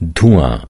dhua